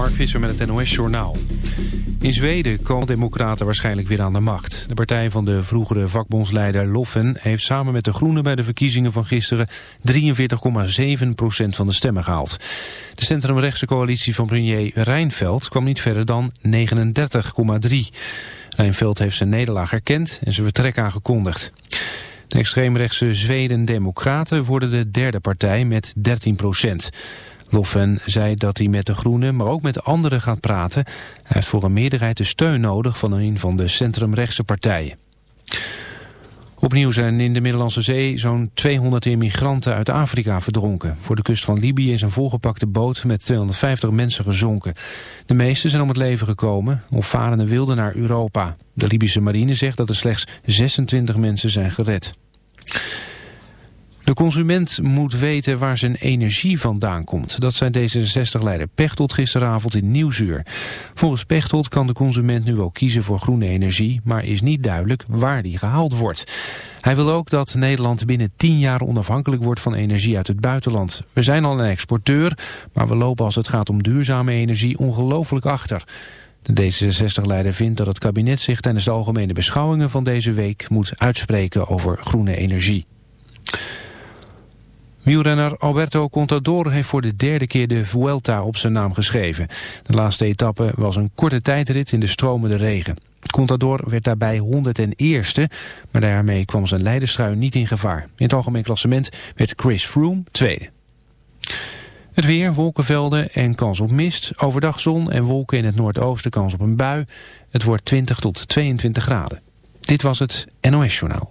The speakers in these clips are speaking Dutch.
Mark Visser met het NOS-journaal. In Zweden komen democraten waarschijnlijk weer aan de macht. De partij van de vroegere vakbondsleider Loffen heeft samen met de Groenen bij de verkiezingen van gisteren 43,7% van de stemmen gehaald. De centrumrechtse coalitie van premier Rijnveld kwam niet verder dan 39,3. Rijnveld heeft zijn nederlaag erkend en zijn vertrek aangekondigd. De extreemrechtse Zweden-Democraten worden de derde partij met 13 procent. Loffen zei dat hij met de Groenen, maar ook met anderen gaat praten. Hij heeft voor een meerderheid de steun nodig van een van de centrumrechtse partijen. Opnieuw zijn in de Middellandse Zee zo'n 200 immigranten uit Afrika verdronken. Voor de kust van Libië is een volgepakte boot met 250 mensen gezonken. De meeste zijn om het leven gekomen, opvarenden wilden naar Europa. De Libische marine zegt dat er slechts 26 mensen zijn gered. De consument moet weten waar zijn energie vandaan komt. Dat zei D66-leider Pechtold gisteravond in Nieuwsuur. Volgens Pechtold kan de consument nu ook kiezen voor groene energie... maar is niet duidelijk waar die gehaald wordt. Hij wil ook dat Nederland binnen 10 jaar onafhankelijk wordt van energie uit het buitenland. We zijn al een exporteur, maar we lopen als het gaat om duurzame energie ongelooflijk achter. De D66-leider vindt dat het kabinet zich tijdens de algemene beschouwingen van deze week moet uitspreken over groene energie. Wielrenner Alberto Contador heeft voor de derde keer de Vuelta op zijn naam geschreven. De laatste etappe was een korte tijdrit in de stromende regen. Contador werd daarbij 101ste, maar daarmee kwam zijn leiderstrui niet in gevaar. In het algemeen klassement werd Chris Froome tweede. Het weer, wolkenvelden en kans op mist. Overdag zon en wolken in het noordoosten kans op een bui. Het wordt 20 tot 22 graden. Dit was het NOS Journaal.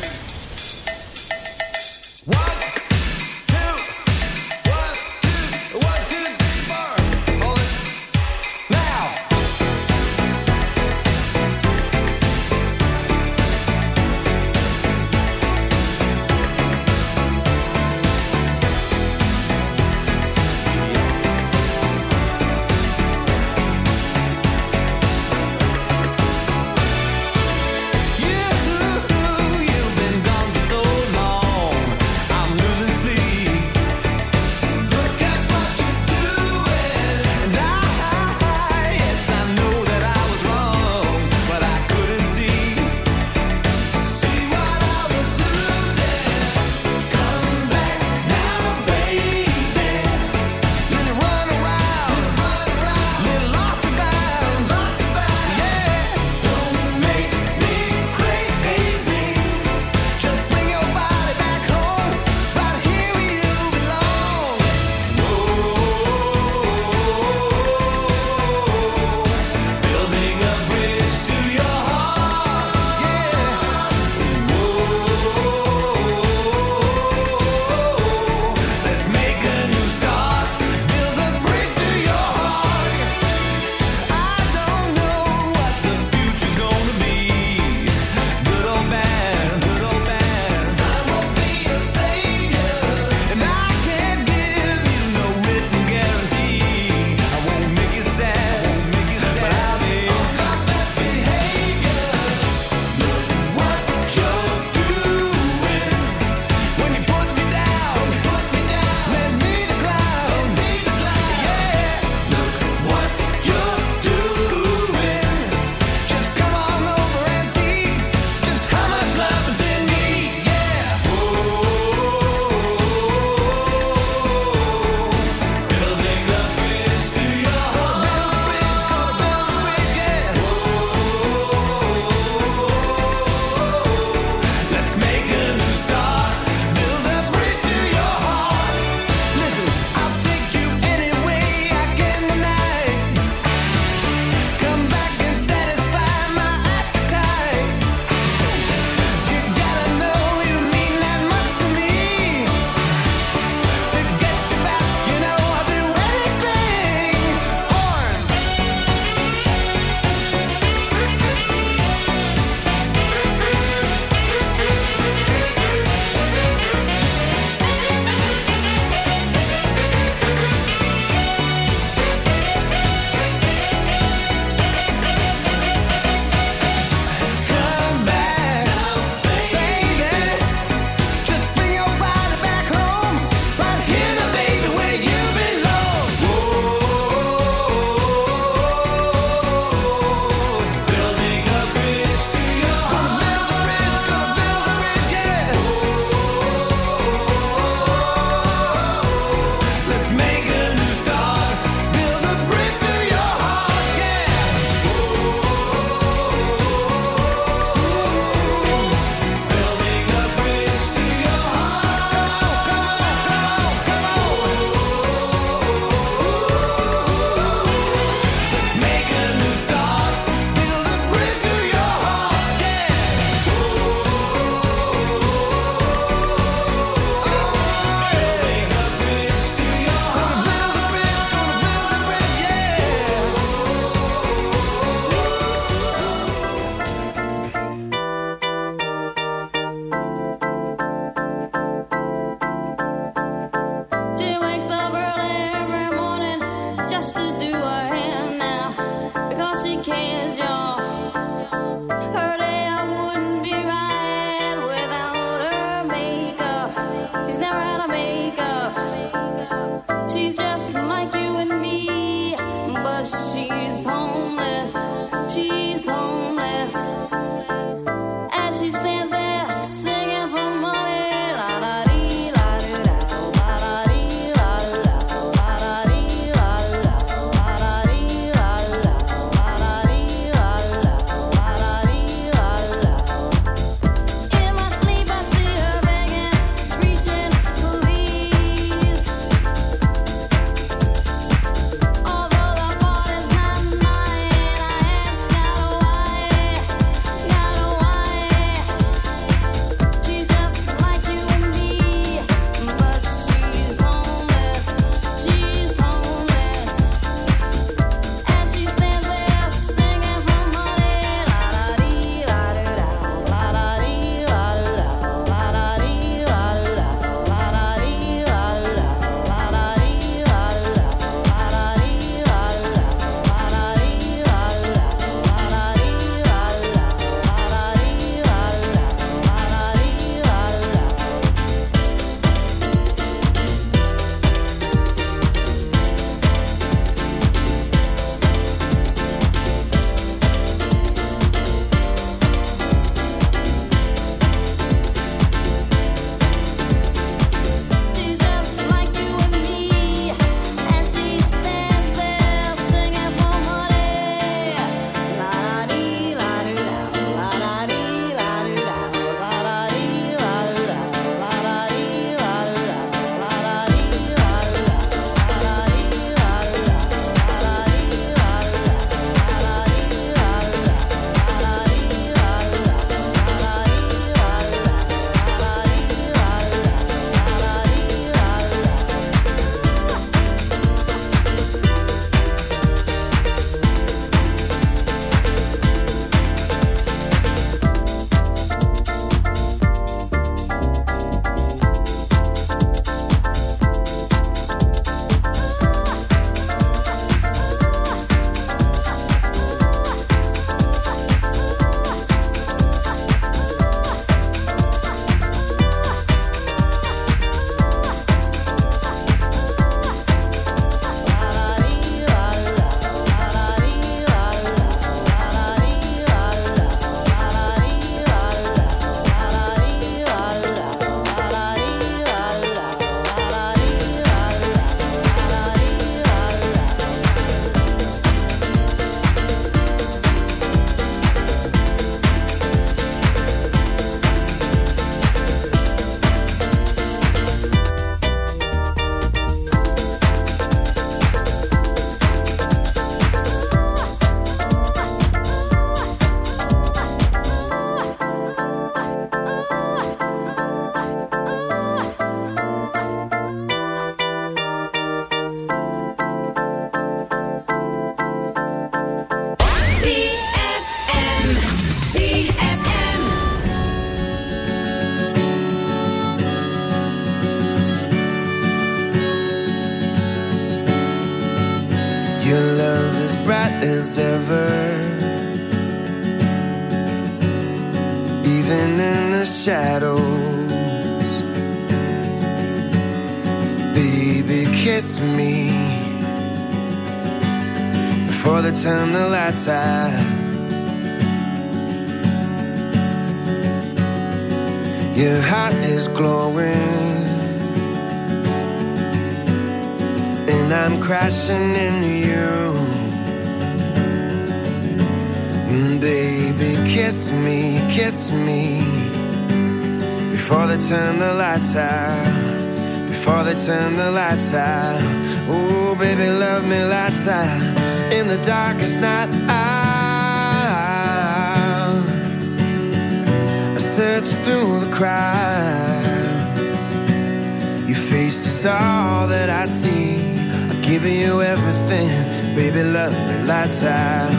Out.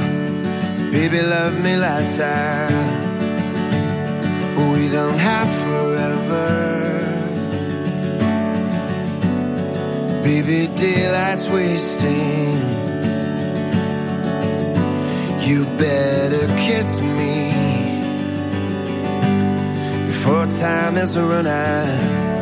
Baby, love me out. We don't have forever. Baby, daylight's wasting. You better kiss me before time is run out.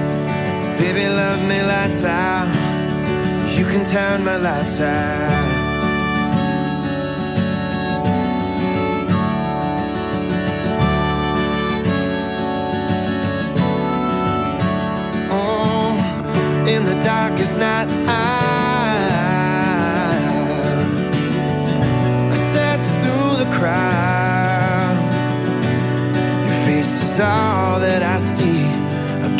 Baby, love me lights out. You can turn my lights out. Oh, in the darkest night, I, I search through the crowd all that I see. I'll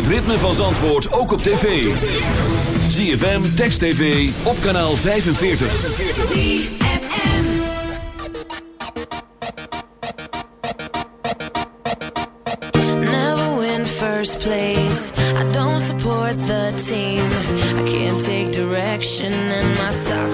het ritme van Zandvoort ook op tv. ZFM, Text TV, op kanaal 45. ZFM Never win first place. I don't support the team. I can't take direction and my socks.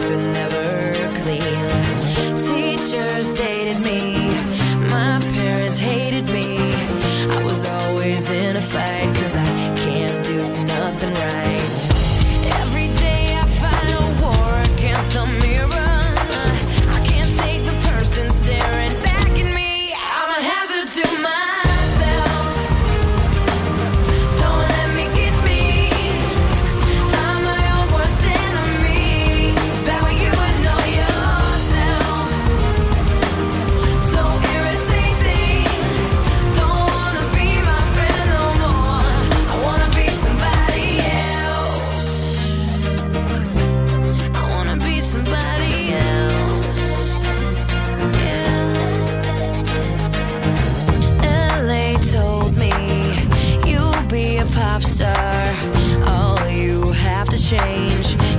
change.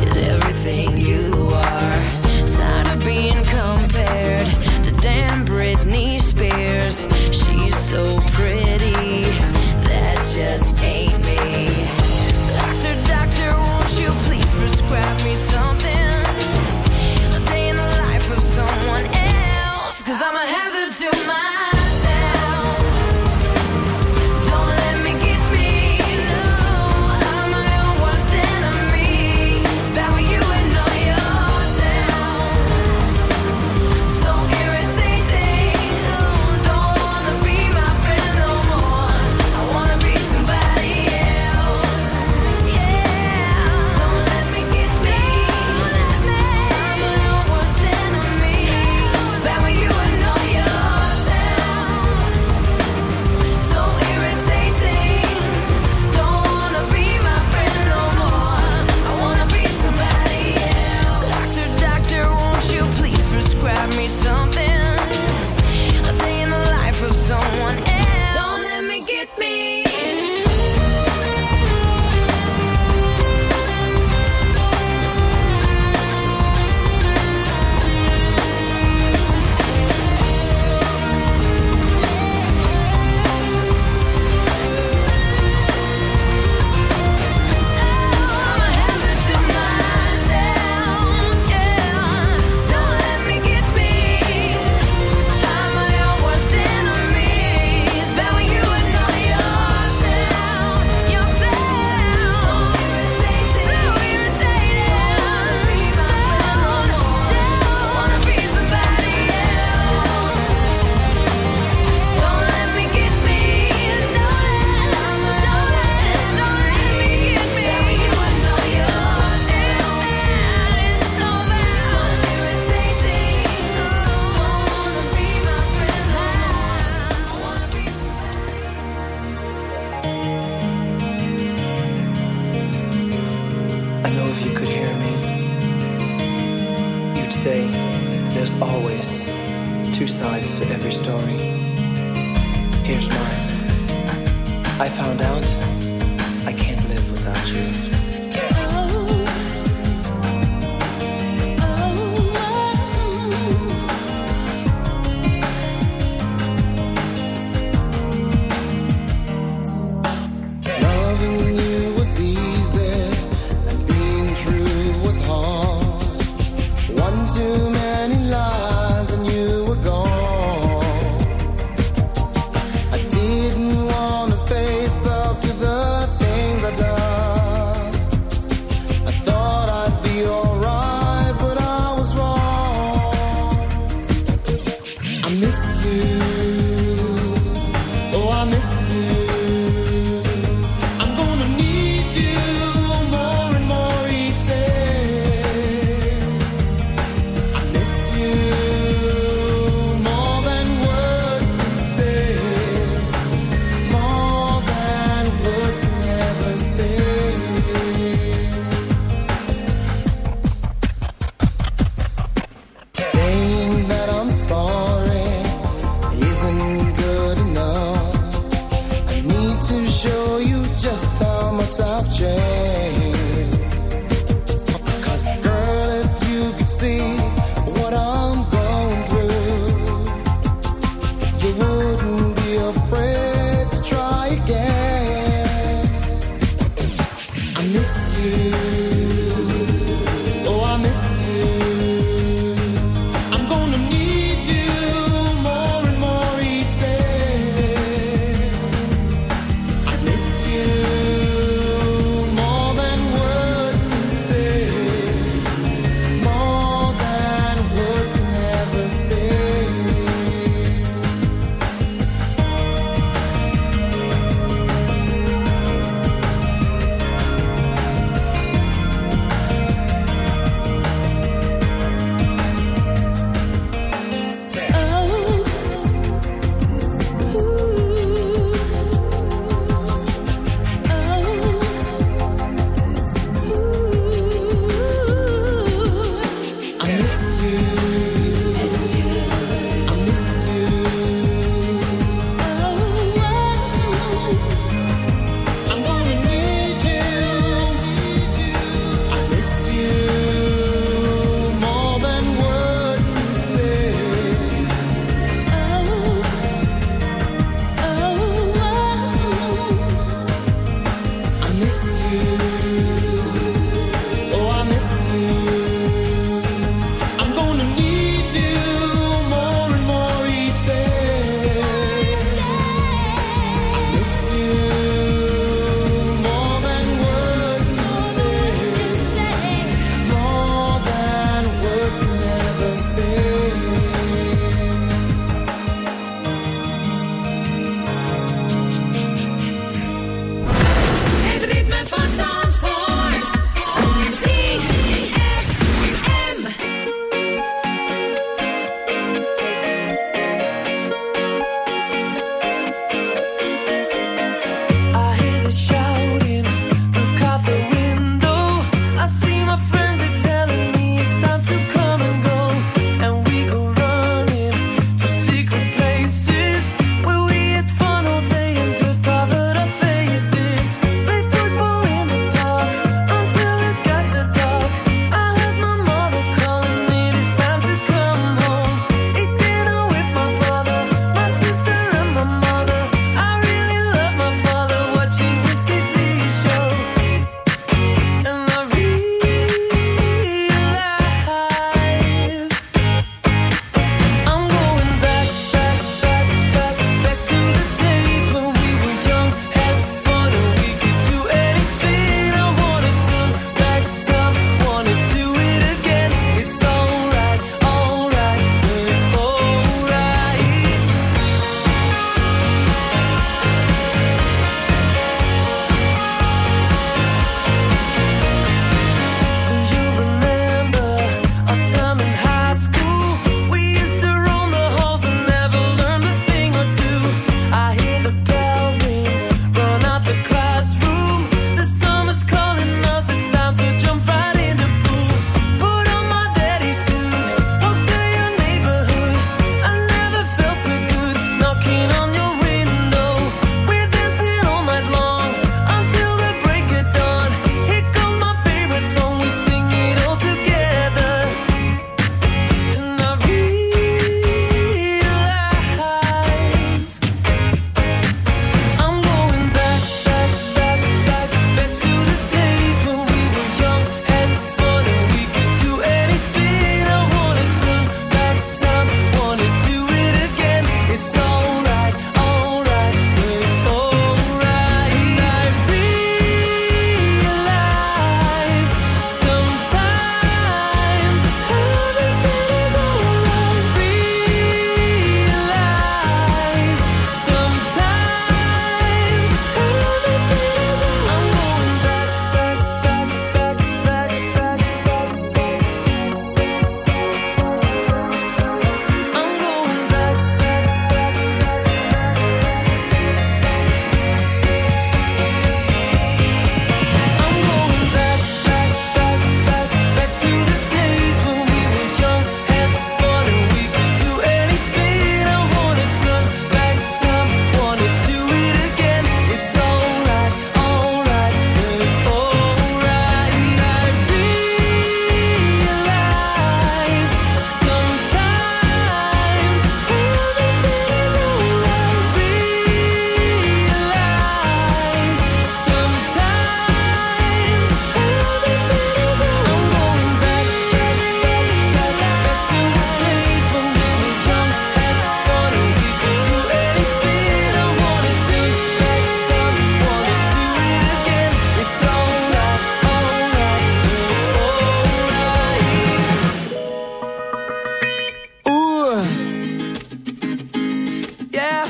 yeah.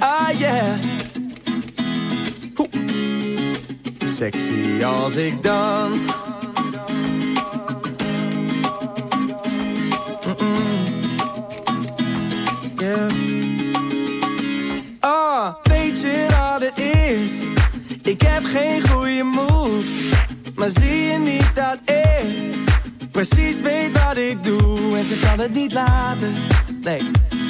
Ah, yeah. Sexy als ik dans. Yeah. Ah, weet je wat het is? Ik heb geen goede moves. Maar zie je niet dat ik precies weet wat ik doe? En ze kan het niet laten. Nee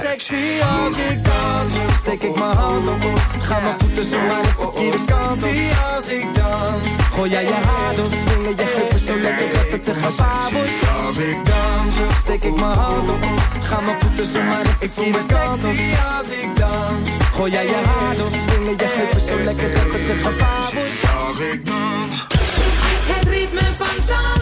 sexy als ik dans. Steek ik mijn hand op. Ga mijn voeten zo maar de verkeerde kant op. als ik dans. Gooi jij je haar door, swingen je heupen zo lekker dat het te gevaar wordt. Als ik dans, steek ik mijn hand op. Ga mijn voeten zo maar de verkeerde kant op. als ik dans. Gooi jij je haar door, swingen je heupen zo lekker dat het te gevaar wordt. Als ik dans. Het ritme van.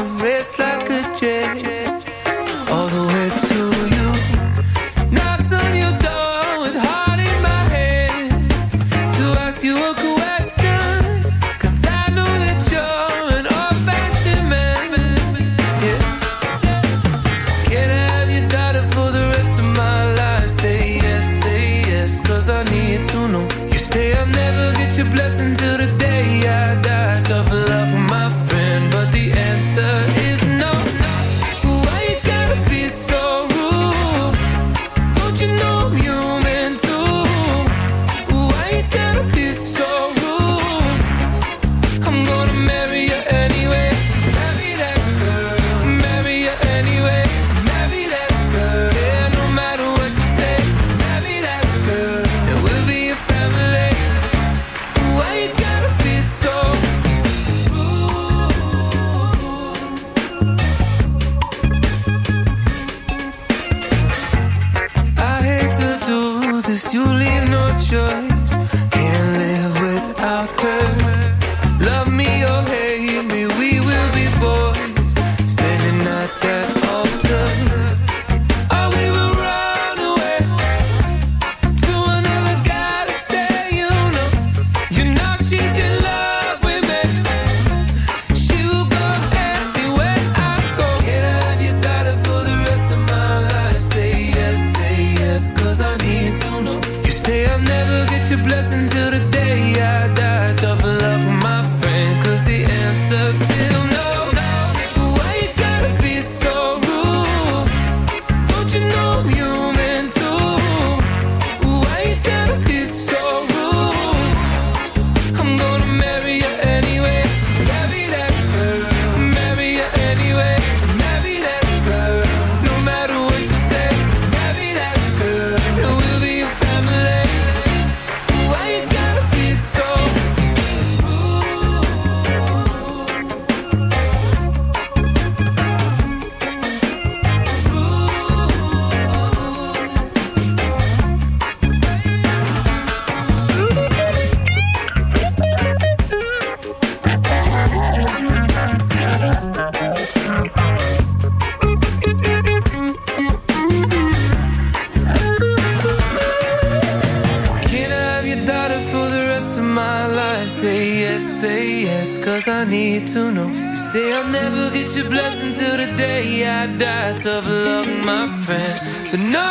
the no